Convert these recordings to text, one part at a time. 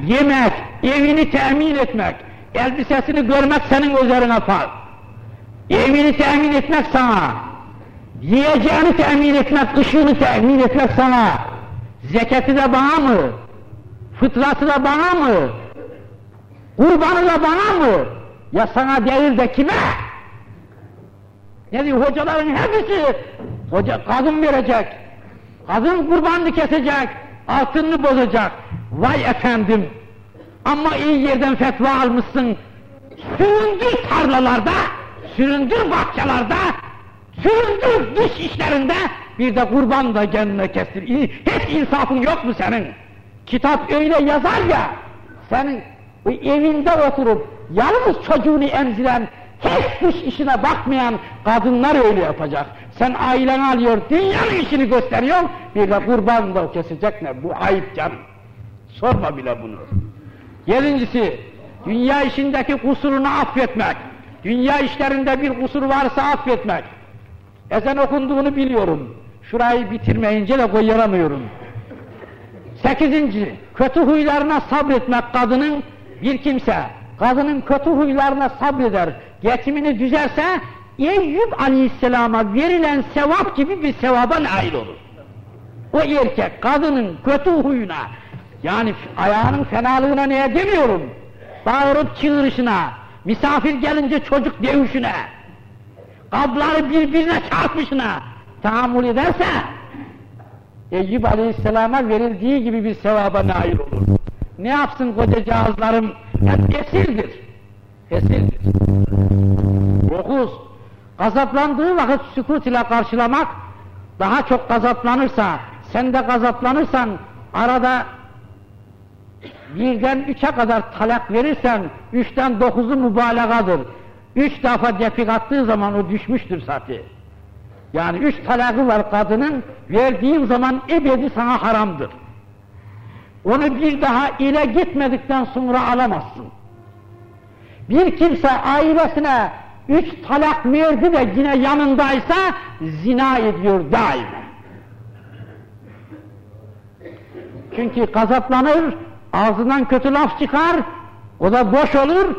yemek, evini temin etmek, elbisesini görmek senin üzerine farz. Evini temin etmek sana, yiyeceğini temin etmek, ışığını temin etmek sana, zeketi de bana mı, fıtratı da bana mı, kurbanı da bana mı, ya sana değil de kime? Ne diyor hocaların hepsi, hoca kadın verecek, kadın kurbanını kesecek, altınını bozacak, vay efendim, ama iyi yerden fetva almışsın, süründür tarlalarda, süründür bahçelerde, süründür dış işlerinde, bir de kurban da kendine kestir. Hiç insafın yok mu senin? Kitap öyle yazar ya, senin evinde oturup yalnız çocuğunu emziren, hiç dış işine bakmayan kadınlar öyle yapacak. Sen aileni alıyor, dünyanın işini gösteriyor, bir de kurban da kesecek ne? Bu ayıp canım. Sorma bile bunu. Yedincisi, dünya işindeki kusurunu affetmek. Dünya işlerinde bir kusur varsa affetmek. Ezan okunduğunu biliyorum. Şurayı bitirmeyince de koyamıyorum. Sekizinci, kötü huylarına sabretmek kadının bir kimse, kadının kötü huylarına sabreder, geçimini düzerse, Eyyub aleyhisselama verilen sevap gibi bir sevaba nail olur. O erkek, kadının kötü huyuna, yani ayağının fenalığına neye demiyorum, bağırıp çığırışına, misafir gelince çocuk dövüşüne, kabları birbirine çarpışına tahammül ederse, Eyyub Aleyhisselam'a verildiği gibi bir sevaba nail olur. Ne yapsın kocacağızlarım? Hep esirdir. Esirdir. Dokuz, gazaplandığı vakit sükut ile karşılamak, daha çok gazaplanırsa, sen de gazaplanırsan, arada birden üçe kadar talak verirsen, üçten dokuzu mübalağadır. Üç defa defik attığı zaman o düşmüştür zaten. Yani üç talakı var kadının, verdiğin zaman ebedi sana haramdır. Onu bir daha ile gitmedikten sonra alamazsın. Bir kimse ailesine üç talak verdi de yine yanındaysa zina ediyor daima. Çünkü gazaplanır, ağzından kötü laf çıkar, o da boş olur,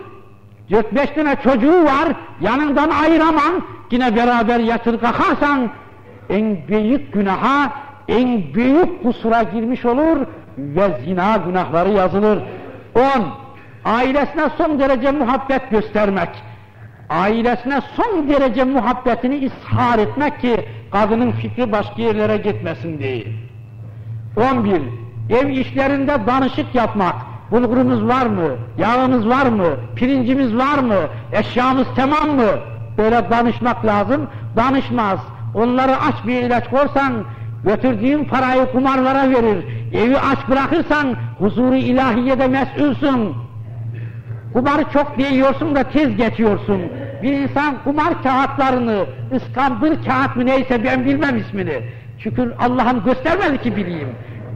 dört beş tane çocuğu var, yanından ayıramam, yine beraber yatır kalkarsan, en büyük günaha, en büyük kusura girmiş olur ve zina günahları yazılır. On, ailesine son derece muhabbet göstermek, ailesine son derece muhabbetini ishar etmek ki kadının fikri başka yerlere gitmesin diye. On bir, ev işlerinde danışık yapmak, bulgurumuz var mı, yağımız var mı, pirincimiz var mı, eşyamız tamam mı? Böyle danışmak lazım, danışmaz. Onları aç bir ilaç korsan, götürdüğün parayı kumarlara verir. Evi aç bırakırsan, huzuru ilahiyede mesulsun. Kumarı çok diyorsun da tez geçiyorsun. Bir insan kumar kağıtlarını, ıskambil kağıt mı neyse ben bilmem ismini. Çünkü Allah'ım göstermedi ki bileyim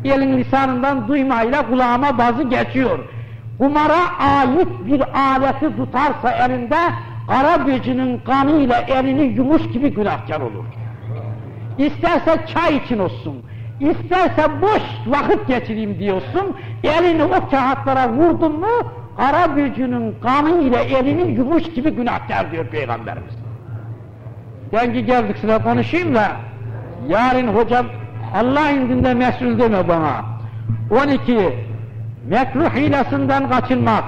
elin lisanından duymayla kulağıma bazı geçiyor. Kumara ait bir aleti tutarsa elinde, kara böcünün kanıyla elini yumuş gibi günahkar olur. İsterse çay için olsun, isterse boş vakit geçireyim diyorsun, elini o kağıtlara vurdun mu, kara böcünün kanıyla elini yumuş gibi günahkar diyor Peygamberimiz. Ben ki geldik size konuşayım da, yarın hocam Allah indinde mesul deme bana. 12. Mekruh hilesinden kaçınmak.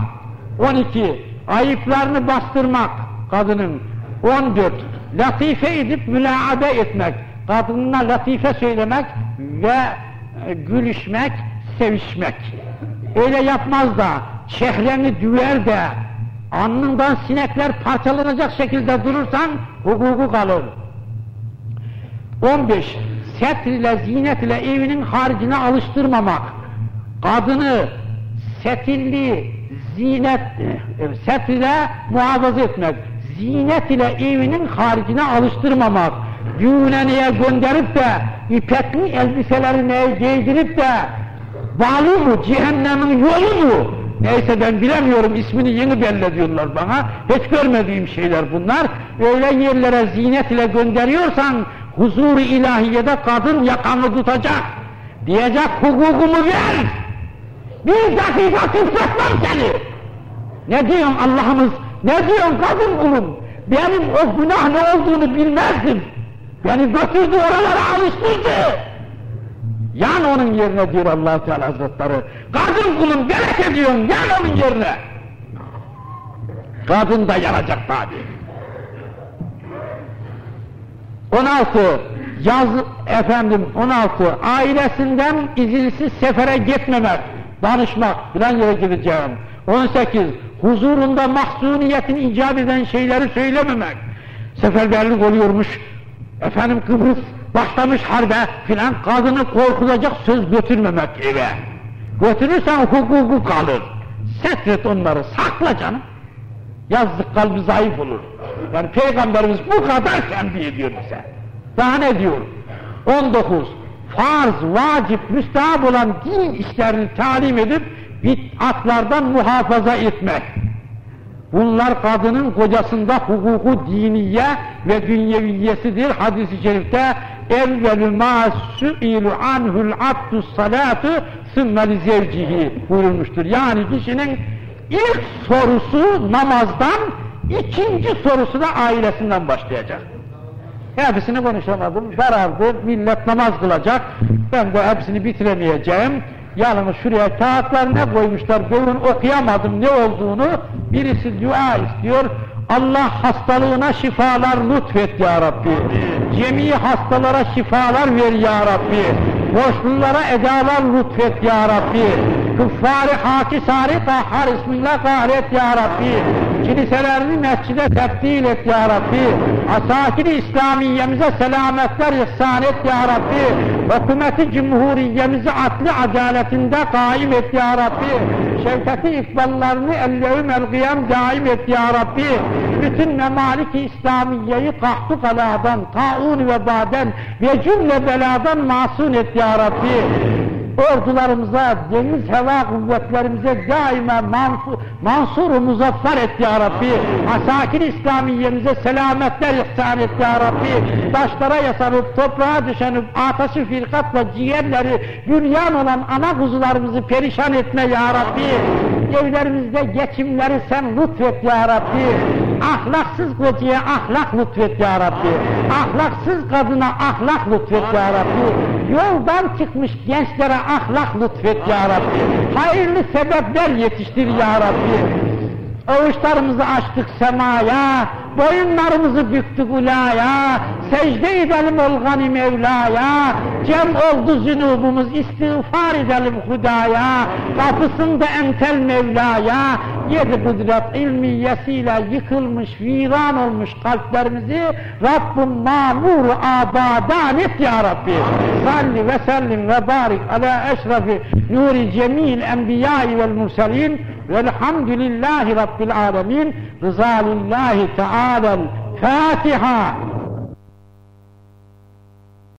12. Ayıplarını bastırmak kadının. 14. Latife edip mülaabe etmek. Kadınına latife söylemek ve e, gülüşmek, sevişmek. Öyle yapmaz da çehreni düver de alnından sinekler parçalanacak şekilde durursan hukuku kalır. 15 setr ile zinet ile evinin haricine alıştırmamak, kadını setirli zinet, e, setr ile muhafaza etmek, zinet ile evinin haricine alıştırmamak, düğüneneye gönderip de ipekli elbiselerini giydirip de bağlı mı, cehennemin yolu mu? Neyse ben bilemiyorum, ismini yeni belli diyorlar bana. Hiç görmediğim şeyler bunlar. Öyle yerlere zinet ile gönderiyorsan, huzur-u ilahiyede kadın yakanı tutacak. Diyecek hukukumu ver. Bir dakika kıpırdatmam seni. Ne diyorsun Allah'ımız? Ne diyorsun kadın kulum? Benim o günah ne olduğunu bilmezdim. Beni götürdü oralara alıştırdı. Yan onun yerine diyor allah Teala Hazretleri. Kadın kulum gerek ediyorsun, yan onun yerine. Kadın da yanacak tabi. 16 yaz efendim 16 ailesinden izinsiz sefere gitmemek, danışmak filan yere gideceğim. 18 huzurunda mahzuniyetin icap eden şeyleri söylememek. Seferberlik oluyormuş. Efendim Kıbrıs başlamış harbe filan kadını korkutacak söz götürmemek eve. Götürürsen hukuku kalır. Sekret onları sakla canım. Yazdık kalbi zayıf olur. Yani Peygamberimiz bu kadar tembih ediyor bize. Daha ne diyor? 19. Farz, vacip, müstahap olan din işlerini talim edip bid'atlardan muhafaza etmek. Bunlar kadının kocasında hukuku diniye ve dünyeviyesidir. Hadis-i şerifte evvelü ma su'ilu anhul abdus salatu sümme li zevcihi buyurmuştur. Yani kişinin ilk sorusu namazdan, ikinci sorusu da ailesinden başlayacak. Hepsini konuşamadım, zarardı, millet namaz kılacak, ben de hepsini bitiremeyeceğim. Yalnız şuraya kağıtlar ne koymuşlar, bugün okuyamadım ne olduğunu, birisi dua istiyor, Allah hastalığına şifalar lütfet ya Rabbi. Cemi hastalara şifalar ver ya Rabbi. Boşlulara edalar lütfet ya Rabbi. Küffari hakisari kahhar isminle kahret ya Rabbi. Kiliselerini mescide tebdil et ya Rabbi. Asakiri İslamiyemize selametler ihsan et ya Rabbi. Hükümeti cumhuriyemizi adli adaletinde kaim et ya Rabbi. Şevketi ikballarını ellevüm el daim et ya Rabbi. Bütün memalik-i İslamiyeyi kahtu kaladan, taun ve baden ve cümle beladan masun et ya Rabbi ordularımıza, deniz hava kuvvetlerimize daima mansur, mansur muzaffer et ya Rabbi. Asakin İslamiyemize selametler ihsan et ya Rabbi. Taşlara yasanıp, toprağa düşenip, ateşi firkat ve ciğerleri, büryan olan ana kuzularımızı perişan etme ya Rabbi. Evlerimizde geçimleri sen lütfet ya Rabbi. Ahlaksız kocaya ahlak lütfet ya Rabbi. Ahlaksız kadına ahlak lütfet ya Rabbi. Yoldan çıkmış gençlere ahlak lütfet ya Rabbi. Hayırlı sebepler yetiştir ya Rabbi. Avuçlarımızı açtık semaya, boyunlarımızı büktük ulaya, secde edelim olgani Mevla'ya, cem oldu zünubumuz, istiğfar edelim Hudaya, kapısında entel Mevla'ya, yedi kudret ilmiyesiyle yıkılmış, viran olmuş kalplerimizi Rabbim mamur abadan et ya Rabbi. Salli ve sellim ve barik ala eşrefi nuri cemil enbiyai vel murselin. Velhamdülillahi rabbil alemin. Rıza lillahi teala Fatiha